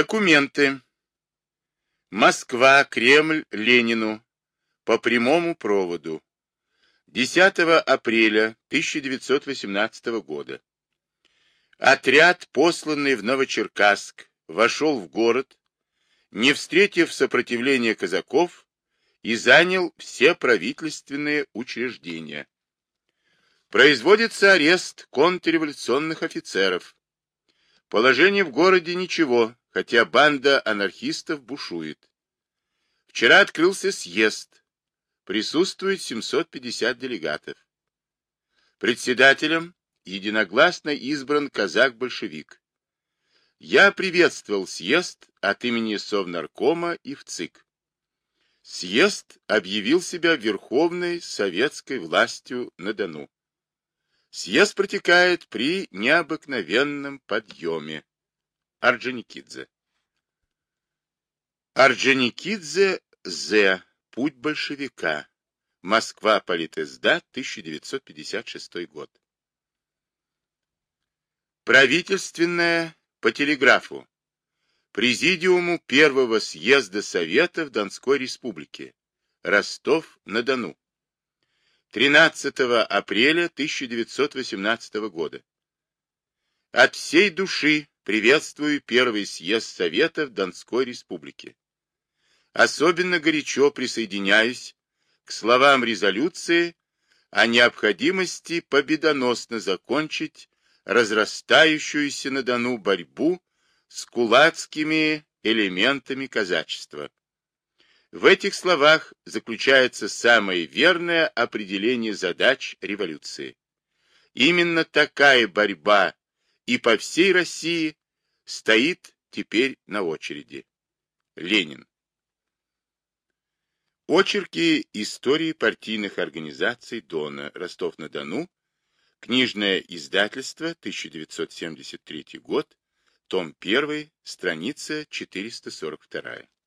Документы. Москва, Кремль, Ленину. По прямому проводу. 10 апреля 1918 года. Отряд, посланный в Новочеркасск, вошел в город, не встретив сопротивления казаков, и занял все правительственные учреждения. Производится арест контрреволюционных офицеров. Положение в городе ничего, хотя банда анархистов бушует. Вчера открылся съезд. Присутствует 750 делегатов. Председателем единогласно избран казак-большевик. Я приветствовал съезд от имени Совнаркома и ВЦИК. Съезд объявил себя верховной советской властью на Дону. Съезд протекает при необыкновенном подъеме. Орджоникидзе. Орджоникидзе З. Путь большевика. Москва. Политэсда. 1956 год. Правительственное по телеграфу. Президиуму Первого съезда Советов Донской Республики. Ростов-на-Дону. 13 апреля 1918 года. От всей души приветствую Первый съезд Советов Донской Республики. Особенно горячо присоединяюсь к словам резолюции о необходимости победоносно закончить разрастающуюся на Дону борьбу с кулацкими элементами казачества. В этих словах заключается самое верное определение задач революции. Именно такая борьба и по всей России стоит теперь на очереди. Ленин. Очерки истории партийных организаций Дона, Ростов-на-Дону, книжное издательство, 1973 год, том 1, страница 442.